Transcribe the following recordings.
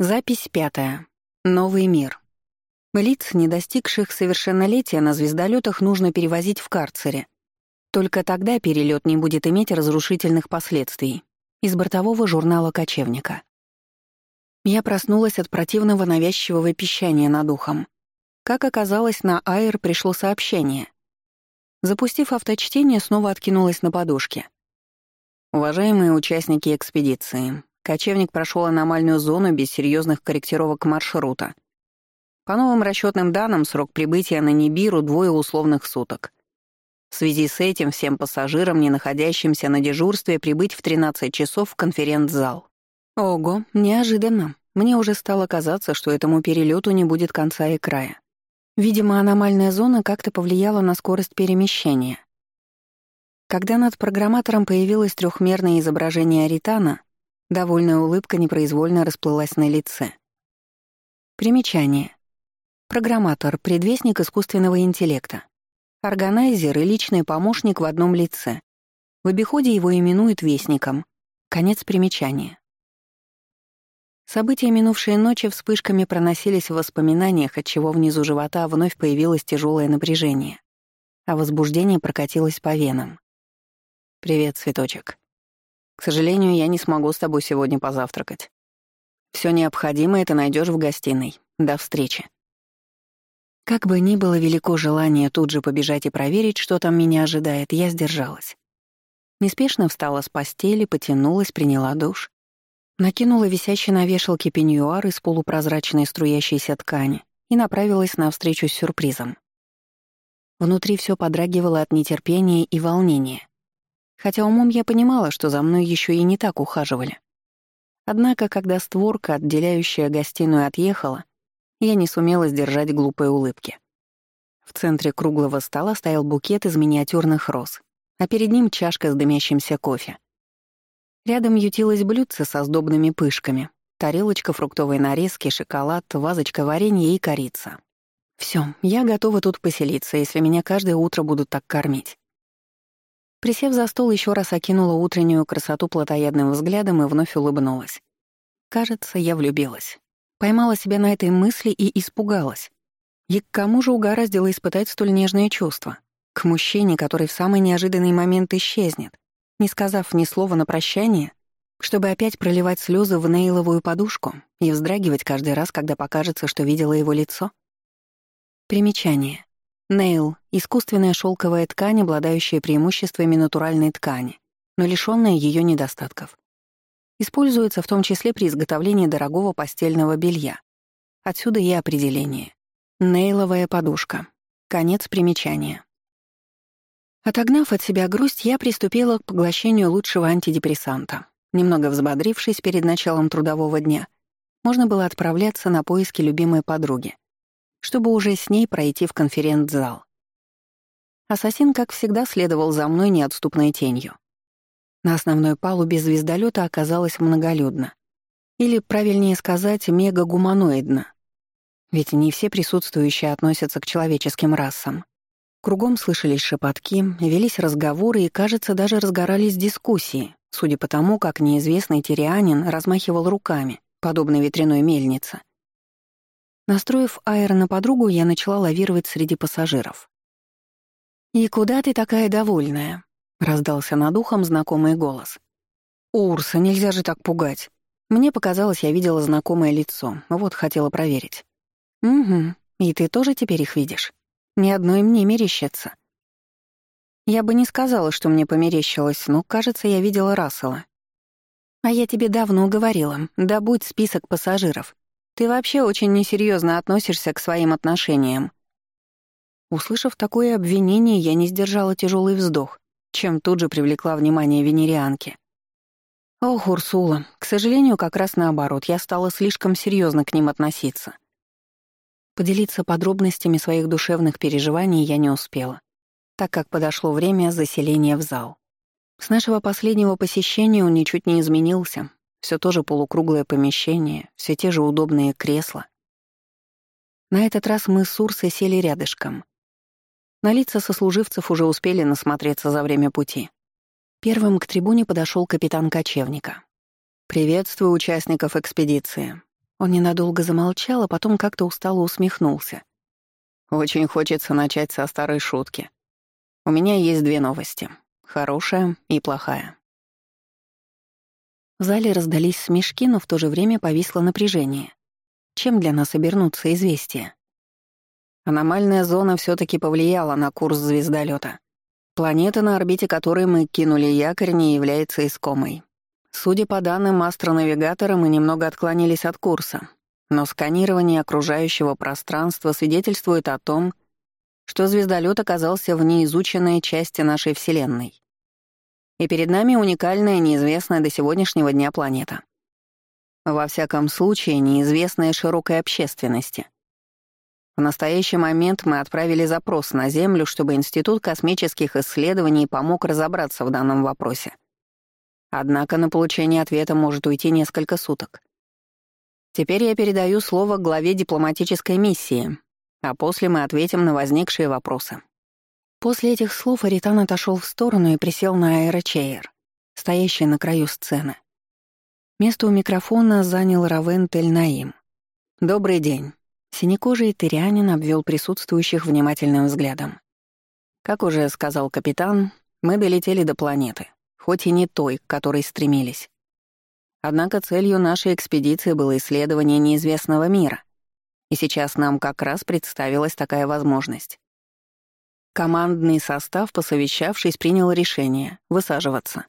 Запись пятая. Новый мир. Лиц, не достигших совершеннолетия, на звездолетах нужно перевозить в карцере. Только тогда перелет не будет иметь разрушительных последствий. Из бортового журнала «Кочевника». Я проснулась от противного навязчивого пищания над ухом. Как оказалось, на Айр пришло сообщение. Запустив авточтение, снова откинулась на подушке. Уважаемые участники экспедиции, кочевник прошел аномальную зону без серьезных корректировок маршрута. По новым расчетным данным, срок прибытия на Нибиру — двое условных суток. В связи с этим всем пассажирам, не находящимся на дежурстве, прибыть в 13 часов в конференц-зал. Ого, неожиданно. Мне уже стало казаться, что этому перелету не будет конца и края. Видимо, аномальная зона как-то повлияла на скорость перемещения. Когда над программатором появилось трехмерное изображение Аритана, довольная улыбка непроизвольно расплылась на лице. Примечание. Программатор — предвестник искусственного интеллекта. Органайзер и личный помощник в одном лице. В обиходе его именуют вестником. Конец примечания. События минувшей ночи вспышками проносились в воспоминаниях, отчего внизу живота вновь появилось тяжелое напряжение, а возбуждение прокатилось по венам. «Привет, цветочек. К сожалению, я не смогу с тобой сегодня позавтракать. Все необходимое ты найдешь в гостиной. До встречи». Как бы ни было велико желание тут же побежать и проверить, что там меня ожидает, я сдержалась. Неспешно встала с постели, потянулась, приняла душ. Накинула висящий на вешалке пеньюар из полупрозрачной струящейся ткани и направилась на встречу с сюрпризом. Внутри все подрагивало от нетерпения и волнения хотя умом я понимала, что за мной еще и не так ухаживали. Однако, когда створка, отделяющая гостиную, отъехала, я не сумела сдержать глупой улыбки. В центре круглого стола стоял букет из миниатюрных роз, а перед ним чашка с дымящимся кофе. Рядом ютилось блюдце со сдобными пышками, тарелочка фруктовой нарезки, шоколад, вазочка варенья и корица. Все, я готова тут поселиться, если меня каждое утро будут так кормить. Присев за стол, еще раз окинула утреннюю красоту плотоядным взглядом и вновь улыбнулась. Кажется, я влюбилась. Поймала себя на этой мысли и испугалась. И к кому же угораздило испытать столь нежные чувства? К мужчине, который в самый неожиданный момент исчезнет, не сказав ни слова на прощание, чтобы опять проливать слезы в нейловую подушку и вздрагивать каждый раз, когда покажется, что видела его лицо? Примечание. Нейл — искусственная шелковая ткань, обладающая преимуществами натуральной ткани, но лишённая её недостатков. Используется в том числе при изготовлении дорогого постельного белья. Отсюда и определение. Нейловая подушка. Конец примечания. Отогнав от себя грусть, я приступила к поглощению лучшего антидепрессанта. Немного взбодрившись перед началом трудового дня, можно было отправляться на поиски любимой подруги — чтобы уже с ней пройти в конференц-зал. Ассасин, как всегда, следовал за мной неотступной тенью. На основной палубе звездолета оказалось многолюдно. Или, правильнее сказать, мегагуманоидно. Ведь не все присутствующие относятся к человеческим расам. Кругом слышались шепотки, велись разговоры и, кажется, даже разгорались дискуссии, судя по тому, как неизвестный тирианин размахивал руками, подобно ветряной мельнице. Настроив аэр на подругу, я начала лавировать среди пассажиров. «И куда ты такая довольная?» — раздался над ухом знакомый голос. «Урса, нельзя же так пугать. Мне показалось, я видела знакомое лицо, вот хотела проверить». «Угу, и ты тоже теперь их видишь? Ни одной мне мерещится». Я бы не сказала, что мне померещилось, но, кажется, я видела Рассела. А я тебе давно говорила, добудь список пассажиров. Ты вообще очень несерьезно относишься к своим отношениям». Услышав такое обвинение, я не сдержала тяжелый вздох, чем тут же привлекла внимание венерианки. «Ох, Урсула, к сожалению, как раз наоборот, я стала слишком серьезно к ним относиться». Поделиться подробностями своих душевных переживаний я не успела, так как подошло время заселения в зал. С нашего последнего посещения он ничуть не изменился, все то же полукруглое помещение, все те же удобные кресла. На этот раз мы с Урсой сели рядышком. На лица сослуживцев уже успели насмотреться за время пути. Первым к трибуне подошел капитан кочевника. «Приветствую участников экспедиции. Он ненадолго замолчал, а потом как-то устало усмехнулся. «Очень хочется начать со старой шутки. У меня есть две новости. Хорошая и плохая». В зале раздались смешки, но в то же время повисло напряжение. Чем для нас обернутся известия? Аномальная зона все таки повлияла на курс звездолета. Планета, на орбите которой мы кинули якорь, не является искомой. Судя по данным астронавигатора, мы немного отклонились от курса, но сканирование окружающего пространства свидетельствует о том, что звездолет оказался в неизученной части нашей Вселенной. И перед нами уникальная, неизвестная до сегодняшнего дня планета. Во всяком случае, неизвестная широкой общественности — в настоящий момент мы отправили запрос на Землю, чтобы Институт космических исследований помог разобраться в данном вопросе. Однако на получение ответа может уйти несколько суток. Теперь я передаю слово главе дипломатической миссии, а после мы ответим на возникшие вопросы. После этих слов Аритан отошел в сторону и присел на аэрочейр, стоящий на краю сцены. Место у микрофона занял Равен Тель-Наим. «Добрый день. Синекожий тырянин обвел присутствующих внимательным взглядом. Как уже сказал капитан, мы долетели до планеты, хоть и не той, к которой стремились. Однако целью нашей экспедиции было исследование неизвестного мира, и сейчас нам как раз представилась такая возможность. Командный состав, посовещавшись, принял решение — высаживаться.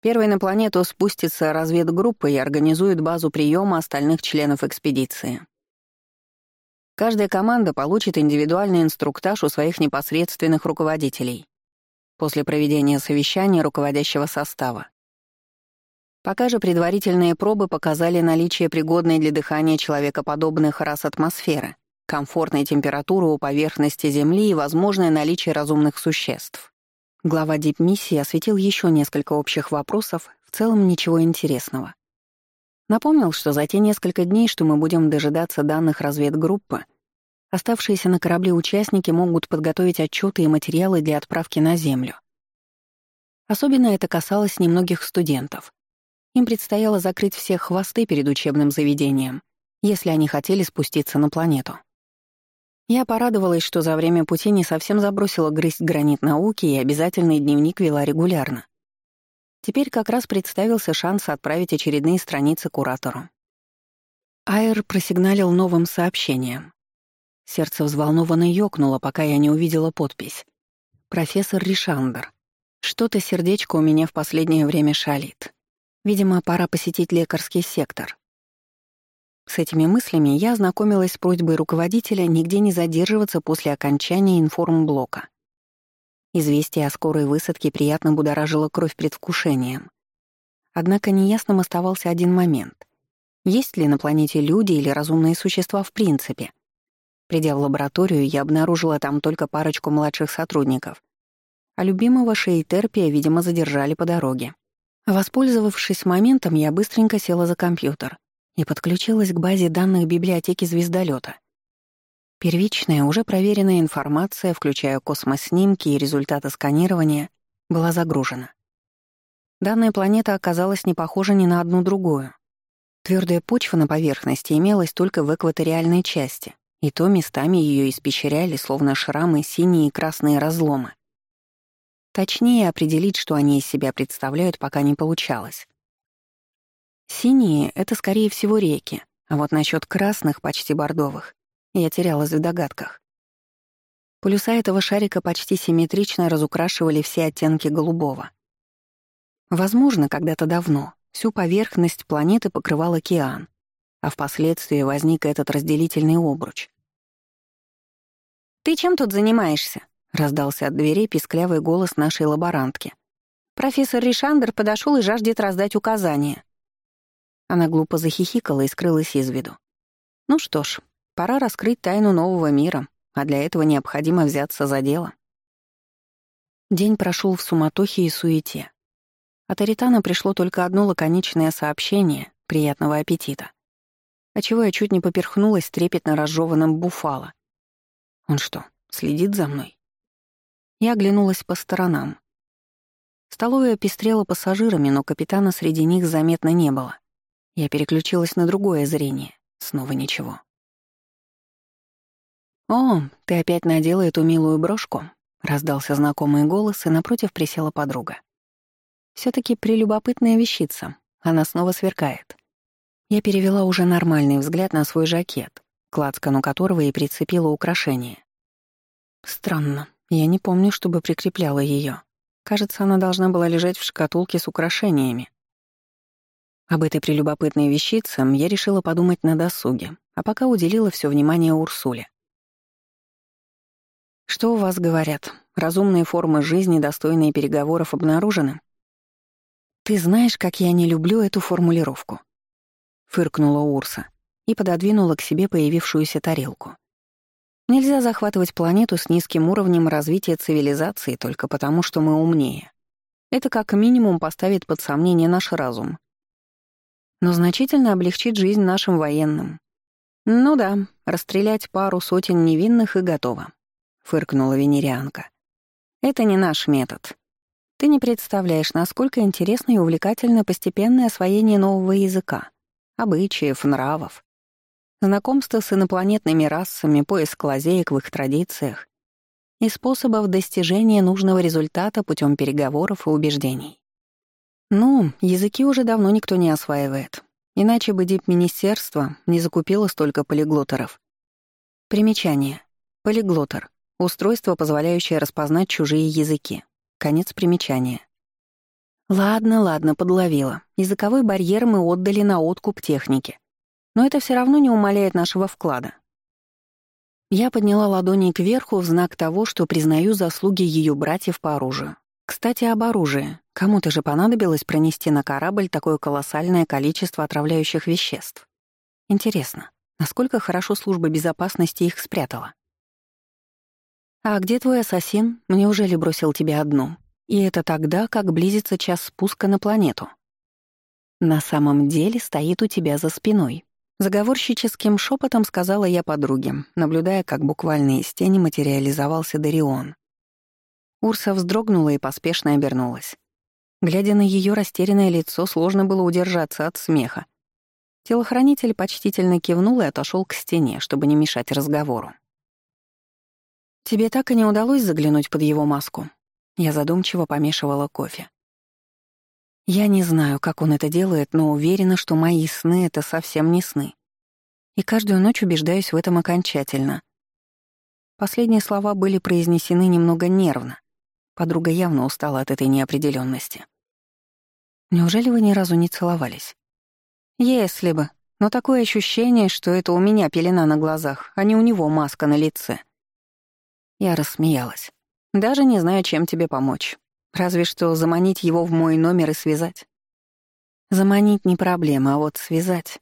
Первой на планету спустится разведгруппа и организует базу приема остальных членов экспедиции. Каждая команда получит индивидуальный инструктаж у своих непосредственных руководителей после проведения совещания руководящего состава. Пока же предварительные пробы показали наличие пригодной для дыхания человекоподобных рас атмосферы, комфортной температуры у поверхности Земли и возможное наличие разумных существ. Глава дипмиссии осветил еще несколько общих вопросов, в целом ничего интересного. Напомнил, что за те несколько дней, что мы будем дожидаться данных разведгруппы, оставшиеся на корабле участники могут подготовить отчеты и материалы для отправки на Землю. Особенно это касалось немногих студентов. Им предстояло закрыть всех хвосты перед учебным заведением, если они хотели спуститься на планету. Я порадовалась, что за время пути не совсем забросила грызть гранит науки и обязательный дневник вела регулярно. Теперь как раз представился шанс отправить очередные страницы куратору. Айр просигналил новым сообщением. Сердце взволнованно ёкнуло, пока я не увидела подпись. «Профессор Ришандер. Что-то сердечко у меня в последнее время шалит. Видимо, пора посетить лекарский сектор». С этими мыслями я ознакомилась с просьбой руководителя нигде не задерживаться после окончания информблока. Известие о скорой высадке приятно будоражило кровь предвкушением. Однако неясным оставался один момент. Есть ли на планете люди или разумные существа в принципе? Придя в лабораторию, я обнаружила там только парочку младших сотрудников. А любимого Шейтерпия, видимо, задержали по дороге. Воспользовавшись моментом, я быстренько села за компьютер и подключилась к базе данных библиотеки звездолета. Первичная, уже проверенная информация, включая космоснимки и результаты сканирования, была загружена. Данная планета оказалась не похожа ни на одну другую. Твердая почва на поверхности имелась только в экваториальной части, и то местами ее испещряли, словно шрамы, синие и красные разломы. Точнее определить, что они из себя представляют, пока не получалось. Синие — это, скорее всего, реки, а вот насчет красных, почти бордовых, я терялась в догадках. Полюса этого шарика почти симметрично разукрашивали все оттенки голубого. Возможно, когда-то давно всю поверхность планеты покрывал океан, а впоследствии возник этот разделительный обруч. «Ты чем тут занимаешься?» — раздался от дверей писклявый голос нашей лаборантки. «Профессор Ришандер подошел и жаждет раздать указания». Она глупо захихикала и скрылась из виду. Ну что ж, Пора раскрыть тайну нового мира, а для этого необходимо взяться за дело. День прошел в суматохе и суете. От Аритана пришло только одно лаконичное сообщение «приятного аппетита», отчего я чуть не поперхнулась трепетно разжеванным буфало. Он что, следит за мной? Я оглянулась по сторонам. Столовая пестрела пассажирами, но капитана среди них заметно не было. Я переключилась на другое зрение Снова ничего. «О, ты опять надела эту милую брошку?» — раздался знакомый голос, и напротив присела подруга. все таки прелюбопытная вещица. Она снова сверкает. Я перевела уже нормальный взгляд на свой жакет, к лацкану которого и прицепила украшение. Странно, я не помню, чтобы прикрепляла ее. Кажется, она должна была лежать в шкатулке с украшениями. Об этой прелюбопытной вещице я решила подумать на досуге, а пока уделила все внимание Урсуле. «Что у вас говорят? Разумные формы жизни, достойные переговоров, обнаружены?» «Ты знаешь, как я не люблю эту формулировку», — фыркнула Урса и пододвинула к себе появившуюся тарелку. «Нельзя захватывать планету с низким уровнем развития цивилизации только потому, что мы умнее. Это как минимум поставит под сомнение наш разум, но значительно облегчит жизнь нашим военным. Ну да, расстрелять пару сотен невинных и готово, фыркнула венерианка. Это не наш метод. Ты не представляешь, насколько интересно и увлекательно постепенное освоение нового языка, обычаев, нравов, знакомство с инопланетными расами, поиск лазеек в их традициях и способов достижения нужного результата путем переговоров и убеждений. Ну, языки уже давно никто не осваивает. Иначе бы дипминистерство не закупило столько полиглоттеров. Примечание. Полиглоттер — устройство, позволяющее распознать чужие языки. Конец примечания. Ладно, ладно, подловила. Языковой барьер мы отдали на откуп техники. Но это все равно не умаляет нашего вклада. Я подняла ладони кверху в знак того, что признаю заслуги ее братьев по оружию. Кстати, об оружии. Кому-то же понадобилось пронести на корабль такое колоссальное количество отравляющих веществ. Интересно, насколько хорошо служба безопасности их спрятала? «А где твой ассасин? Неужели бросил тебя одну? И это тогда, как близится час спуска на планету?» «На самом деле стоит у тебя за спиной», — заговорщическим шепотом сказала я подруге, наблюдая, как буквально из тени материализовался Дарион. Урса вздрогнула и поспешно обернулась. Глядя на ее растерянное лицо, сложно было удержаться от смеха. Телохранитель почтительно кивнул и отошел к стене, чтобы не мешать разговору. «Тебе так и не удалось заглянуть под его маску?» Я задумчиво помешивала кофе. Я не знаю, как он это делает, но уверена, что мои сны — это совсем не сны. И каждую ночь убеждаюсь в этом окончательно. Последние слова были произнесены немного нервно, Подруга явно устала от этой неопределенности. Неужели вы ни разу не целовались? Если бы. Но такое ощущение, что это у меня пелена на глазах, а не у него маска на лице. Я рассмеялась. Даже не знаю, чем тебе помочь. Разве что заманить его в мой номер и связать. Заманить не проблема, а вот связать.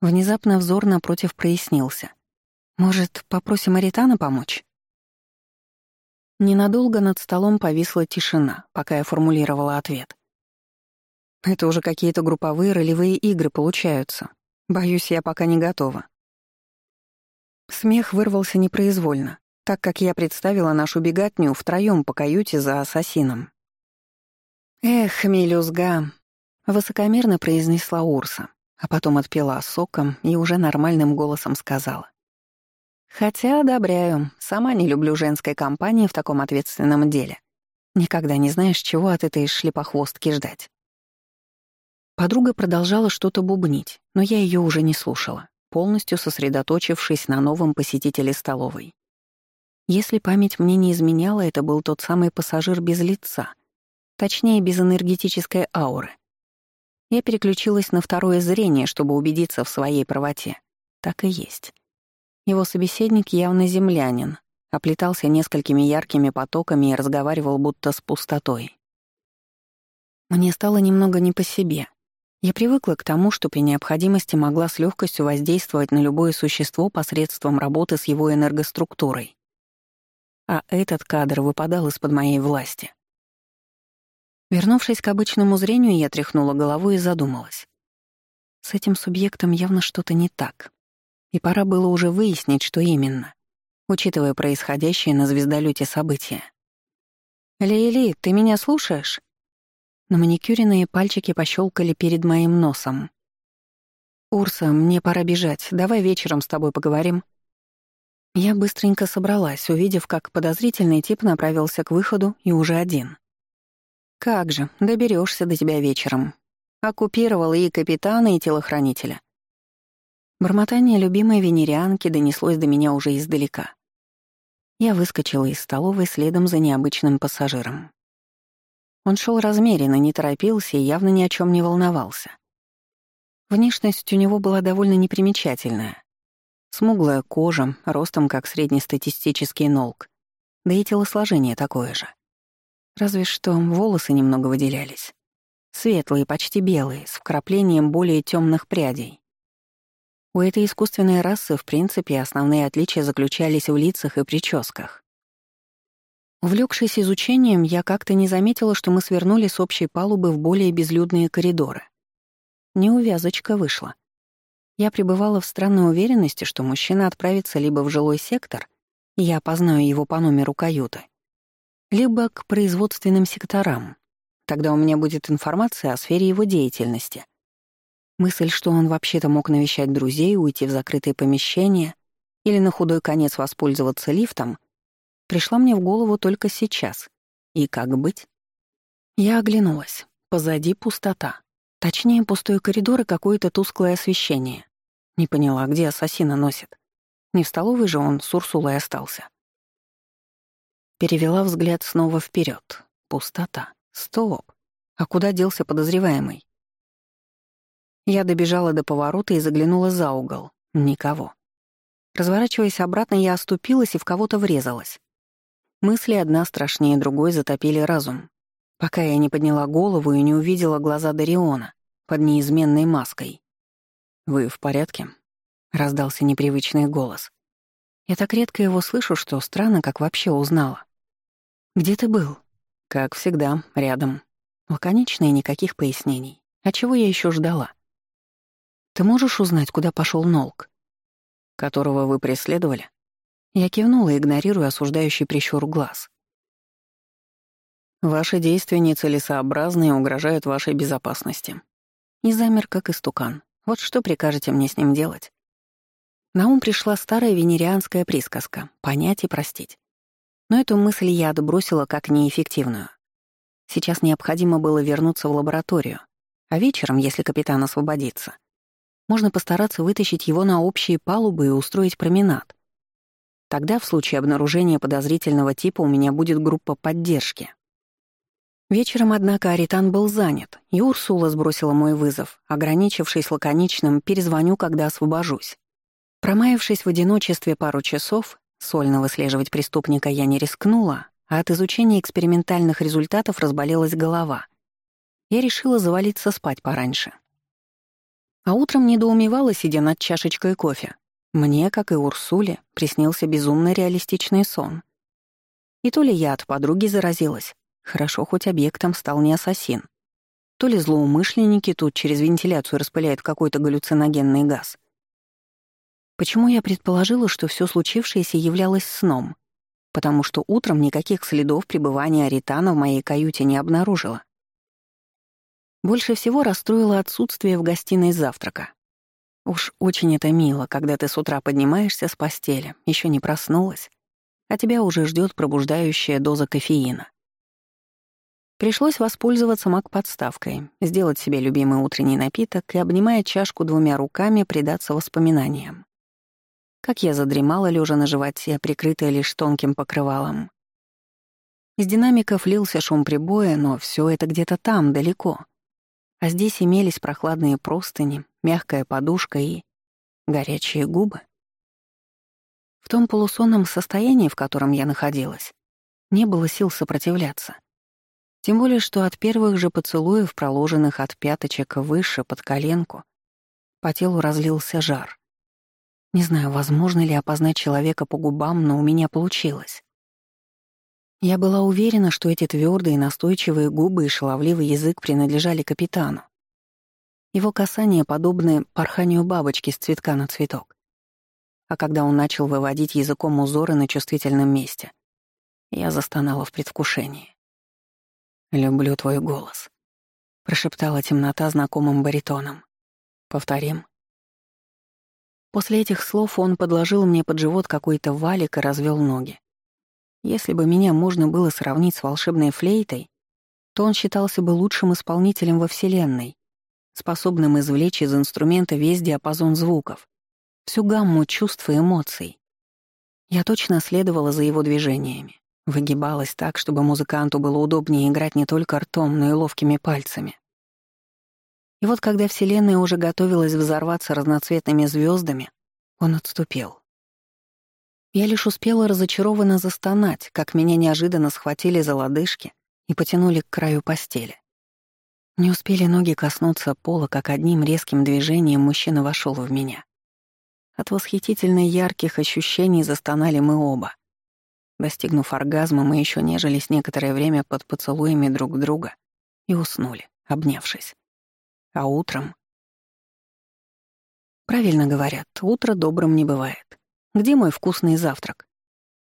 Внезапно взор напротив прояснился. Может, попросим Аритана помочь? Ненадолго над столом повисла тишина, пока я формулировала ответ. Это уже какие-то групповые ролевые игры получаются. Боюсь, я пока не готова. Смех вырвался непроизвольно, так как я представила нашу бегатню втроём по каюте за ассасином. «Эх, мелюзга!» — высокомерно произнесла Урса, а потом отпила соком и уже нормальным голосом сказала. Хотя одобряю, сама не люблю женской компании в таком ответственном деле. Никогда не знаешь, чего от этой шлепохвостки ждать. Подруга продолжала что-то бубнить, но я ее уже не слушала, полностью сосредоточившись на новом посетителе столовой. Если память мне не изменяла, это был тот самый пассажир без лица, точнее, без энергетической ауры. Я переключилась на второе зрение, чтобы убедиться в своей правоте. Так и есть. Его собеседник явно землянин, оплетался несколькими яркими потоками и разговаривал будто с пустотой. Мне стало немного не по себе. Я привыкла к тому, что при необходимости могла с легкостью воздействовать на любое существо посредством работы с его энергоструктурой. А этот кадр выпадал из-под моей власти. Вернувшись к обычному зрению, я тряхнула головой и задумалась. С этим субъектом явно что-то не так и пора было уже выяснить, что именно, учитывая происходящее на звездолете события. «Лейли, ты меня слушаешь?» На маникюренные пальчики пощелкали перед моим носом. «Урса, мне пора бежать. Давай вечером с тобой поговорим». Я быстренько собралась, увидев, как подозрительный тип направился к выходу и уже один. «Как же, доберешься до тебя вечером. Оккупировал и капитана, и телохранителя». Бормотание любимой венерианки донеслось до меня уже издалека. Я выскочила из столовой следом за необычным пассажиром. Он шел размеренно, не торопился и явно ни о чем не волновался. Внешность у него была довольно непримечательная. Смуглая кожа, ростом как среднестатистический нолк, да и телосложение такое же. Разве что волосы немного выделялись. Светлые, почти белые, с вкраплением более темных прядей. У этой искусственной расы, в принципе, основные отличия заключались в лицах и прическах. Увлекшись изучением, я как-то не заметила, что мы свернули с общей палубы в более безлюдные коридоры. Неувязочка вышла. Я пребывала в странной уверенности, что мужчина отправится либо в жилой сектор, и я опознаю его по номеру каюты, либо к производственным секторам. Тогда у меня будет информация о сфере его деятельности. Мысль, что он вообще-то мог навещать друзей, уйти в закрытые помещения или на худой конец воспользоваться лифтом, пришла мне в голову только сейчас. И как быть? Я оглянулась. Позади пустота. Точнее, пустой коридор и какое-то тусклое освещение. Не поняла, где ассасина носит. Не в столовой же он с Урсулой остался. Перевела взгляд снова вперед. Пустота. Стоп. А куда делся подозреваемый? Я добежала до поворота и заглянула за угол. Никого. Разворачиваясь обратно, я оступилась и в кого-то врезалась. Мысли одна страшнее другой затопили разум пока я не подняла голову и не увидела глаза Дариона под неизменной маской. «Вы в порядке?» — раздался непривычный голос. Я так редко его слышу, что странно, как вообще узнала. «Где ты был?» «Как всегда, рядом». Лаконично и никаких пояснений. А чего я еще ждала? «Ты можешь узнать, куда пошел Нолк?» «Которого вы преследовали?» Я кивнула, игнорируя осуждающий прищур глаз. Ваши действия нецелесообразны и угрожают вашей безопасности. И замер, как истукан. Вот что прикажете мне с ним делать? На ум пришла старая венерианская присказка «понять и простить». Но эту мысль я отбросила как неэффективную. Сейчас необходимо было вернуться в лабораторию, а вечером, если капитан освободится, можно постараться вытащить его на общие палубы и устроить променад. Тогда в случае обнаружения подозрительного типа у меня будет группа поддержки. Вечером, однако, Аритан был занят, и Урсула сбросила мой вызов, ограничившись лаконичным «перезвоню, когда освобожусь». Промаявшись в одиночестве пару часов, сольно выслеживать преступника я не рискнула, а от изучения экспериментальных результатов разболелась голова. Я решила завалиться спать пораньше. А утром недоумевала, сидя над чашечкой кофе. Мне, как и Урсуле, приснился безумно реалистичный сон. И то ли я от подруги заразилась, Хорошо, хоть объектом стал не ассасин. То ли злоумышленники тут через вентиляцию распыляют какой-то галлюциногенный газ. Почему я предположила, что все случившееся являлось сном? Потому что утром никаких следов пребывания Аритана в моей каюте не обнаружила. Больше всего расстроило отсутствие в гостиной завтрака. Уж очень это мило, когда ты с утра поднимаешься с постели, еще не проснулась, а тебя уже ждет пробуждающая доза кофеина. Пришлось воспользоваться маг-подставкой, сделать себе любимый утренний напиток и, обнимая чашку двумя руками, предаться воспоминаниям. Как я задремала, лежа на животе, прикрытая лишь тонким покрывалом. Из динамиков лился шум прибоя, но все это где-то там, далеко. А здесь имелись прохладные простыни, мягкая подушка и горячие губы. В том полусонном состоянии, в котором я находилась, не было сил сопротивляться — тем более, что от первых же поцелуев, проложенных от пяточек выше под коленку, по телу разлился жар. Не знаю, возможно ли опознать человека по губам, но у меня получилось. Я была уверена, что эти твердые, настойчивые губы и шаловливый язык принадлежали капитану. Его касания подобны порханию бабочки с цветка на цветок. А когда он начал выводить языком узоры на чувствительном месте, я застонала в предвкушении. «Люблю твой голос», — прошептала темнота знакомым баритоном. «Повторим». После этих слов он подложил мне под живот какой-то валик и развел ноги. Если бы меня можно было сравнить с волшебной флейтой, то он считался бы лучшим исполнителем во Вселенной, способным извлечь из инструмента весь диапазон звуков, всю гамму чувств и эмоций. Я точно следовала за его движениями, выгибалась так, чтобы музыканту было удобнее играть не только ртом, но и ловкими пальцами. И вот когда Вселенная уже готовилась взорваться разноцветными звездами, он отступил. Я лишь успела разочарованно застонать, как меня неожиданно схватили за лодыжки и потянули к краю постели. Не успели ноги коснуться пола, как одним резким движением мужчина вошел в меня. От восхитительно ярких ощущений застонали мы оба. Достигнув оргазма, мы еще нежились некоторое время под поцелуями друг друга и уснули, обнявшись. А утром... Правильно говорят, утро добрым не бывает. Где мой вкусный завтрак?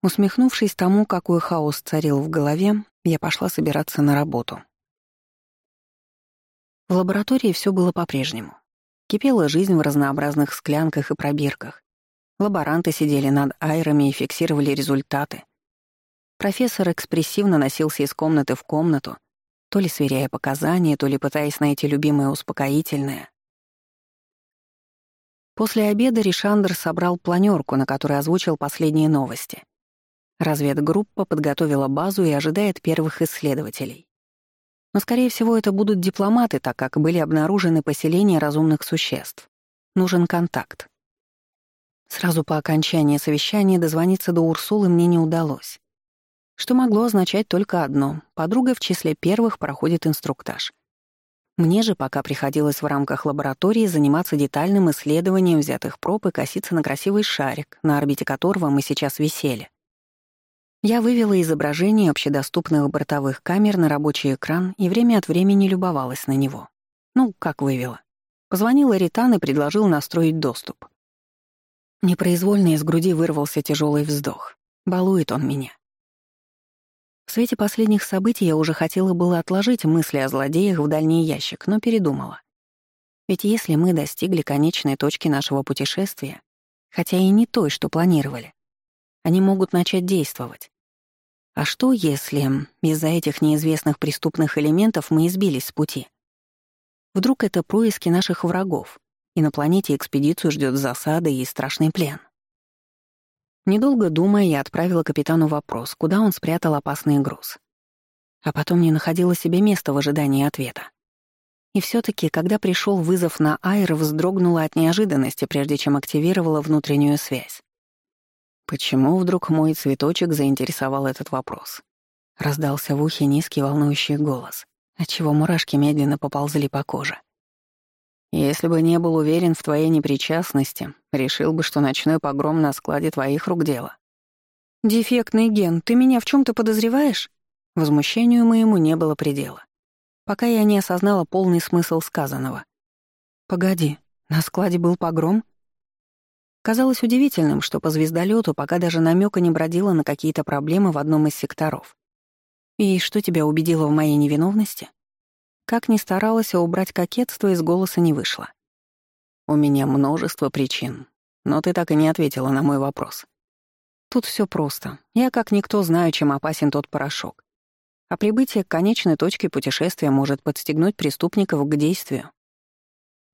Усмехнувшись тому, какой хаос царил в голове, я пошла собираться на работу. В лаборатории все было по-прежнему. Кипела жизнь в разнообразных склянках и пробирках. Лаборанты сидели над айрами и фиксировали результаты. Профессор экспрессивно носился из комнаты в комнату, то ли сверяя показания, то ли пытаясь найти любимое успокоительное. После обеда Ришандр собрал планерку, на которой озвучил последние новости. Разведгруппа подготовила базу и ожидает первых исследователей. Но, скорее всего, это будут дипломаты, так как были обнаружены поселения разумных существ. Нужен контакт. Сразу по окончании совещания дозвониться до Урсулы мне не удалось что могло означать только одно — подруга в числе первых проходит инструктаж. Мне же пока приходилось в рамках лаборатории заниматься детальным исследованием взятых проб и коситься на красивый шарик, на орбите которого мы сейчас висели. Я вывела изображение общедоступных бортовых камер на рабочий экран и время от времени любовалась на него. Ну, как вывела. Позвонила Ритан и предложил настроить доступ. Непроизвольно из груди вырвался тяжелый вздох. Балует он меня. В свете последних событий я уже хотела было отложить мысли о злодеях в дальний ящик, но передумала. Ведь если мы достигли конечной точки нашего путешествия, хотя и не той, что планировали, они могут начать действовать. А что, если из-за этих неизвестных преступных элементов мы избились с пути? Вдруг это происки наших врагов, и на планете экспедицию ждет засада и страшный плен? Недолго думая, я отправила капитану вопрос, куда он спрятал опасный груз. А потом не находила себе места в ожидании ответа. И все таки когда пришел вызов на Айр, вздрогнула от неожиданности, прежде чем активировала внутреннюю связь. Почему вдруг мой цветочек заинтересовал этот вопрос? Раздался в ухе низкий волнующий голос, отчего мурашки медленно поползли по коже. Если бы не был уверен в твоей непричастности, решил бы, что ночной погром на складе твоих рук дело. «Дефектный ген, ты меня в чем то подозреваешь?» Возмущению моему не было предела. Пока я не осознала полный смысл сказанного. «Погоди, на складе был погром?» Казалось удивительным, что по звездолету пока даже намека не бродило на какие-то проблемы в одном из секторов. «И что тебя убедило в моей невиновности?» Как ни старалась, а убрать кокетство из голоса не вышло. «У меня множество причин, но ты так и не ответила на мой вопрос. Тут все просто. Я как никто знаю, чем опасен тот порошок. А прибытие к конечной точке путешествия может подстегнуть преступников к действию.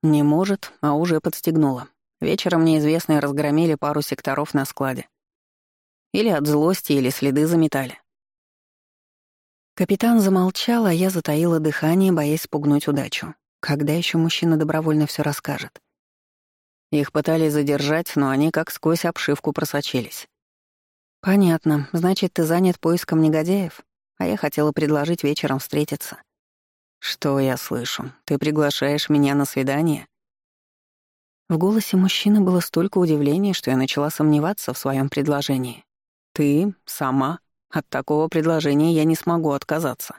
Не может, а уже подстегнуло. Вечером неизвестные разгромили пару секторов на складе. Или от злости, или следы заметали. Капитан замолчал, а я затаила дыхание, боясь спугнуть удачу. Когда еще мужчина добровольно все расскажет? Их пытались задержать, но они как сквозь обшивку просочились. «Понятно. Значит, ты занят поиском негодяев? А я хотела предложить вечером встретиться». «Что я слышу? Ты приглашаешь меня на свидание?» В голосе мужчины было столько удивления, что я начала сомневаться в своем предложении. «Ты? Сама?» От такого предложения я не смогу отказаться.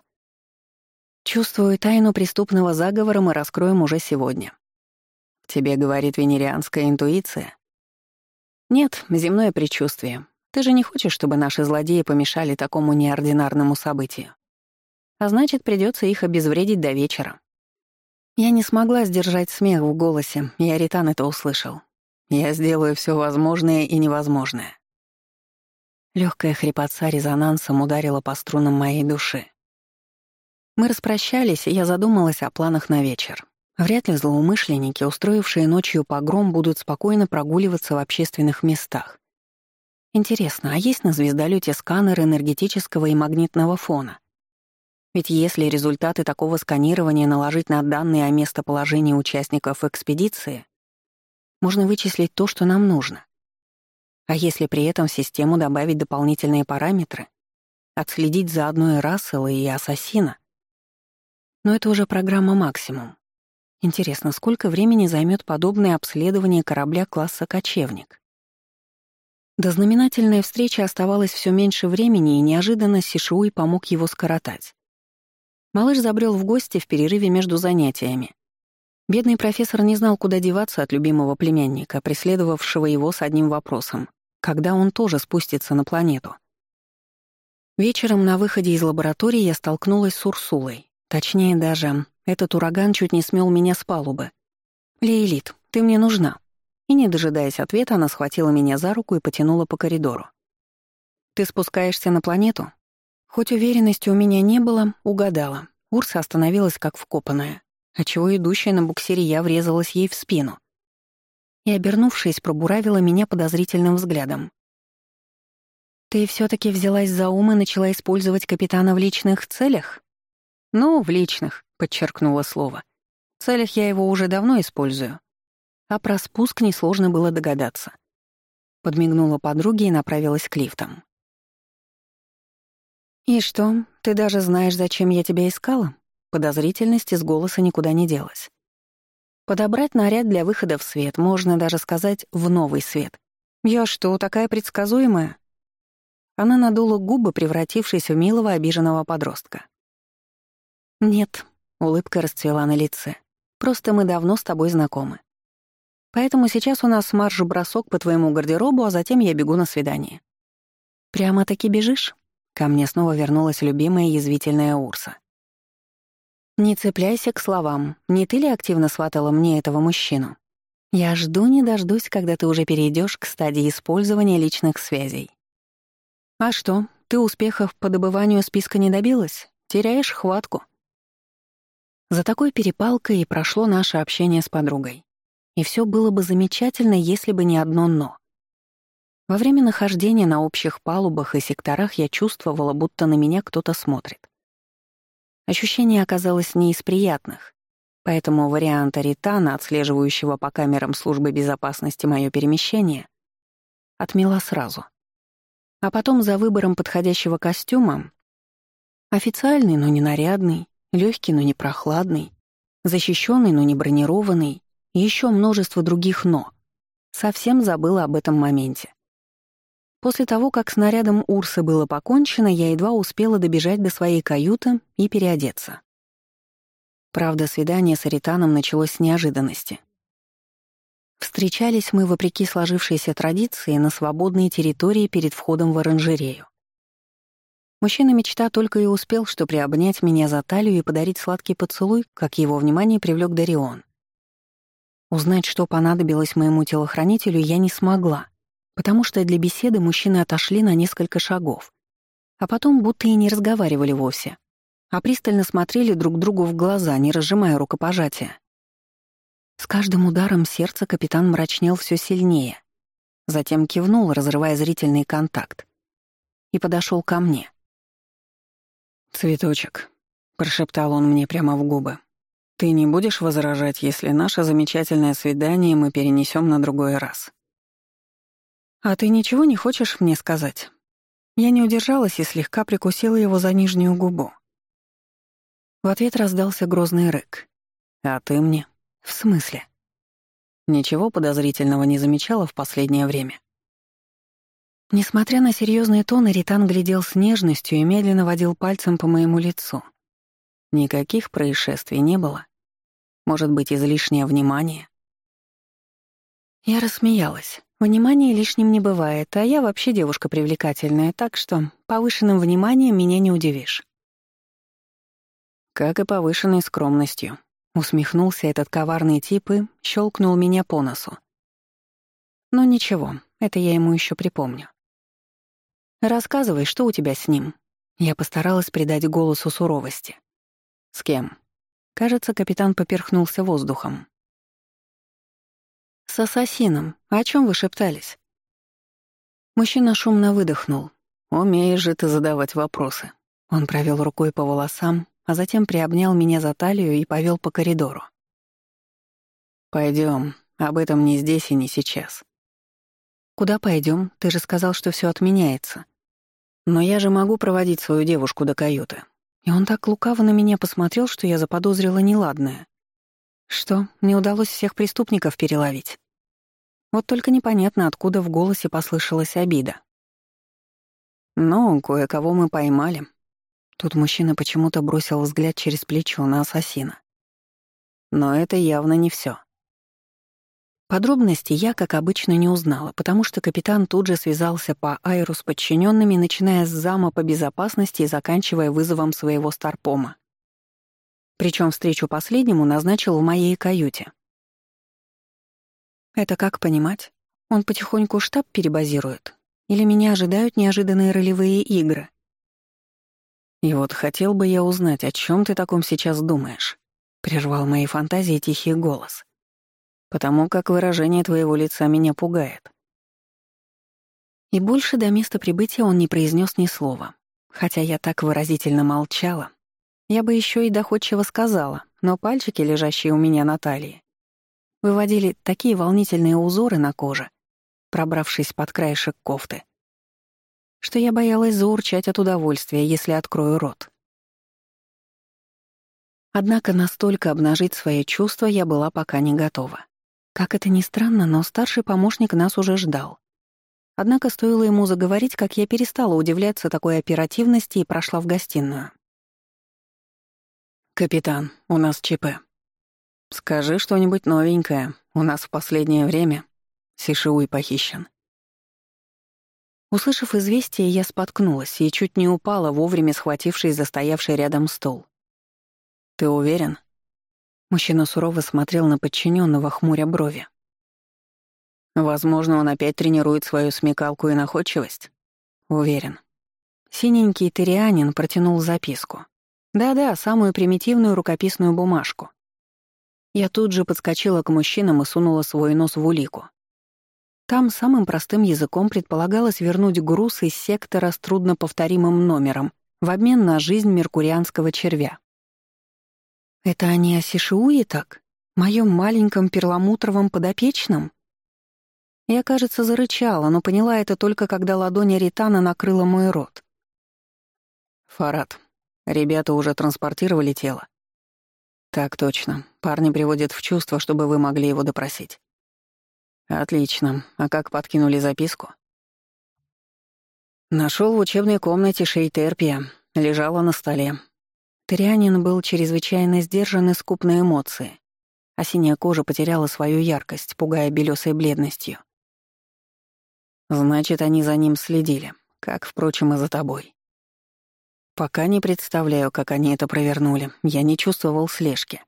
Чувствую, тайну преступного заговора мы раскроем уже сегодня. Тебе говорит венерианская интуиция? Нет, земное предчувствие. Ты же не хочешь, чтобы наши злодеи помешали такому неординарному событию. А значит, придется их обезвредить до вечера. Я не смогла сдержать смех в голосе, и Аритан это услышал. Я сделаю все возможное и невозможное. Легкая хрипотца резонансом ударила по струнам моей души. Мы распрощались, и я задумалась о планах на вечер. Вряд ли злоумышленники, устроившие ночью погром, будут спокойно прогуливаться в общественных местах. Интересно, а есть на звездолете сканер энергетического и магнитного фона? Ведь если результаты такого сканирования наложить на данные о местоположении участников экспедиции, можно вычислить то, что нам нужно. А если при этом в систему добавить дополнительные параметры, отследить заодно и Рассела, и Ассасина? Но это уже программа «Максимум». Интересно, сколько времени займет подобное обследование корабля класса «Кочевник»? До знаменательной встречи оставалось все меньше времени, и неожиданно Сишуй помог его скоротать. Малыш забрел в гости в перерыве между занятиями. Бедный профессор не знал, куда деваться от любимого племянника, преследовавшего его с одним вопросом — когда он тоже спустится на планету. Вечером на выходе из лаборатории я столкнулась с Урсулой. Точнее даже, этот ураган чуть не смел меня с палубы. «Лейлит, ты мне нужна», и, не дожидаясь ответа, она схватила меня за руку и потянула по коридору. «Ты спускаешься на планету?» Хоть уверенности у меня не было, угадала. Урса остановилась как вкопанная, отчего идущая на буксире я врезалась ей в спину. И, обернувшись, пробуравила меня подозрительным взглядом. «Ты все таки взялась за ум и начала использовать капитана в личных целях?» «Ну, в личных», — подчеркнула слово. «В целях я его уже давно использую. А про спуск несложно было догадаться. Подмигнула подруге и направилась к лифтам. «И что, ты даже знаешь, зачем я тебя искала?» Подозрительность из голоса никуда не делась. Подобрать наряд для выхода в свет, можно даже сказать, в новый свет. «Я что, такая предсказуемая?» Она надула губы, превратившись в милого обиженного подростка. «Нет», — улыбка расцвела на лице. «Просто мы давно с тобой знакомы. Поэтому сейчас у нас марш-бросок по твоему гардеробу, а затем я бегу на свидание». «Прямо-таки бежишь?» Ко мне снова вернулась любимая язвительная Урса. «Не цепляйся к словам. Не ты ли активно сватала мне этого мужчину? Я жду не дождусь, когда ты уже перейдешь к стадии использования личных связей». «А что, ты успехов по добыванию списка не добилась? Теряешь хватку?» За такой перепалкой и прошло наше общение с подругой. И все было бы замечательно, если бы не одно «но». Во время нахождения на общих палубах и секторах я чувствовала, будто на меня кто-то смотрит. Ощущение оказалось не из приятных, поэтому вариант Ритана, отслеживающего по камерам службы безопасности мое перемещение, отмела сразу. А потом за выбором подходящего костюма официальный, но не нарядный, легкий, но не прохладный, защищенный, но не бронированный, и еще множество других «но». Совсем забыла об этом моменте. После того, как с нарядом Урсы было покончено, я едва успела добежать до своей каюты и переодеться. Правда, свидание с Аританом началось с неожиданности. Встречались мы, вопреки сложившейся традиции, на свободной территории перед входом в оранжерею. Мужчина-мечта только и успел, что приобнять меня за талию и подарить сладкий поцелуй, как его внимание привлек Дарион. Узнать, что понадобилось моему телохранителю, я не смогла, потому что для беседы мужчины отошли на несколько шагов, а потом будто и не разговаривали вовсе, а пристально смотрели друг другу в глаза, не разжимая рукопожатия. С каждым ударом сердца капитан мрачнел все сильнее, затем кивнул, разрывая зрительный контакт, и подошел ко мне. «Цветочек», — прошептал он мне прямо в губы. Ты не будешь возражать, если наше замечательное свидание мы перенесем на другой раз? А ты ничего не хочешь мне сказать? Я не удержалась и слегка прикусила его за нижнюю губу. В ответ раздался грозный рык. А ты мне? В смысле? Ничего подозрительного не замечала в последнее время. Несмотря на серьезный тон, Ритан глядел с нежностью и медленно водил пальцем по моему лицу — Никаких происшествий не было. Может быть, излишнее внимание? Я рассмеялась. Внимания лишним не бывает, а я вообще девушка привлекательная, так что повышенным вниманием меня не удивишь. Как и повышенной скромностью. Усмехнулся этот коварный тип и щелкнул меня по носу. Но ничего, это я ему еще припомню. «Рассказывай, что у тебя с ним?» Я постаралась придать голосу суровости. «С кем?» Кажется, капитан поперхнулся воздухом. «С ассасином. О чем вы шептались?» Мужчина шумно выдохнул. «Умеешь же ты задавать вопросы». Он провел рукой по волосам, а затем приобнял меня за талию и повел по коридору. Пойдем, об этом не здесь и не сейчас. Куда пойдем? Ты же сказал, что все отменяется. Но я же могу проводить свою девушку до каюты. И он так лукаво на меня посмотрел, что я заподозрила неладное. Что, не удалось всех преступников переловить? Вот только непонятно, откуда в голосе послышалась обида. «Ну, кое-кого мы поймали». Тут мужчина почему-то бросил взгляд через плечо на ассасина. Но это явно не все. Подробности я, как обычно, не узнала, потому что капитан тут же связался по аэру с подчиненными, начиная с зама по безопасности и заканчивая вызовом своего старпома. Причем встречу последнему назначил в моей каюте. Это как понимать? Он потихоньку штаб перебазирует? Или меня ожидают неожиданные ролевые игры? И вот хотел бы я узнать, о чем ты таком сейчас думаешь, прервал мои фантазии тихий голос потому как выражение твоего лица меня пугает». И больше до места прибытия он не произнес ни слова. Хотя я так выразительно молчала. Я бы еще и доходчиво сказала, но пальчики, лежащие у меня на талии, выводили такие волнительные узоры на коже, пробравшись под краешек кофты, что я боялась заурчать от удовольствия, если открою рот. Однако настолько обнажить свои чувства я была пока не готова. Как это ни странно, но старший помощник нас уже ждал. Однако стоило ему заговорить, как я перестала удивляться такой оперативности и прошла в гостиную. «Капитан, у нас ЧП. Скажи что-нибудь новенькое. У нас в последнее время Сишиуй похищен». Услышав известие, я споткнулась и чуть не упала, вовремя схватившись за стоявший рядом стол. «Ты уверен?» Мужчина сурово смотрел на подчиненного, хмуря брови. Возможно, он опять тренирует свою смекалку и находчивость. Уверен. Синенький Тирианин протянул записку. Да-да, самую примитивную рукописную бумажку. Я тут же подскочила к мужчинам и сунула свой нос в улику. Там самым простым языком предполагалось вернуть груз из сектора с трудноповторимым номером в обмен на жизнь меркурианского червя. Это они о Сишиуе так? Моем маленьком перламутровом подопечном? Я, кажется, зарычала, но поняла это только когда ладонь Аритана накрыла мой рот. «Фарад, ребята уже транспортировали тело?» «Так точно. Парни приводят в чувство, чтобы вы могли его допросить». «Отлично. А как подкинули записку?» Нашел в учебной комнате Шейтерпия. Лежала на столе. Тырянин был чрезвычайно сдержан и скуп на эмоции, а синяя кожа потеряла свою яркость, пугая белесой бледностью. Значит, они за ним следили, как, впрочем, и за тобой. Пока не представляю, как они это провернули, я не чувствовал слежки.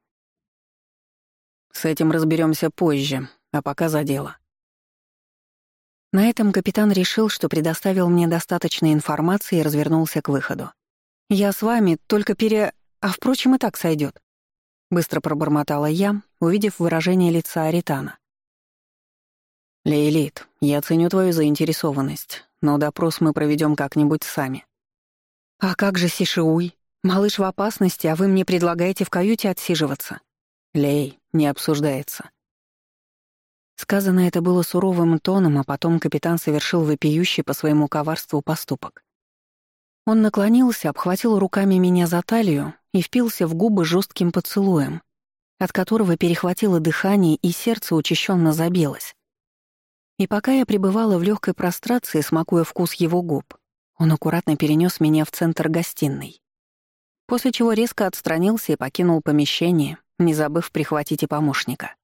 С этим разберемся позже, а пока за дело. На этом капитан решил, что предоставил мне достаточно информации и развернулся к выходу. «Я с вами, только пере... А, впрочем, и так сойдет. Быстро пробормотала я, увидев выражение лица Аритана. «Лейлит, я ценю твою заинтересованность, но допрос мы проведем как-нибудь сами». «А как же Сишиуй? Малыш в опасности, а вы мне предлагаете в каюте отсиживаться?» «Лей, не обсуждается». Сказано это было суровым тоном, а потом капитан совершил вопиющий по своему коварству поступок. Он наклонился, обхватил руками меня за талию и впился в губы жестким поцелуем, от которого перехватило дыхание и сердце учащенно забилось. И пока я пребывала в легкой прострации, смакуя вкус его губ, он аккуратно перенес меня в центр гостиной. После чего резко отстранился и покинул помещение, не забыв прихватить и помощника.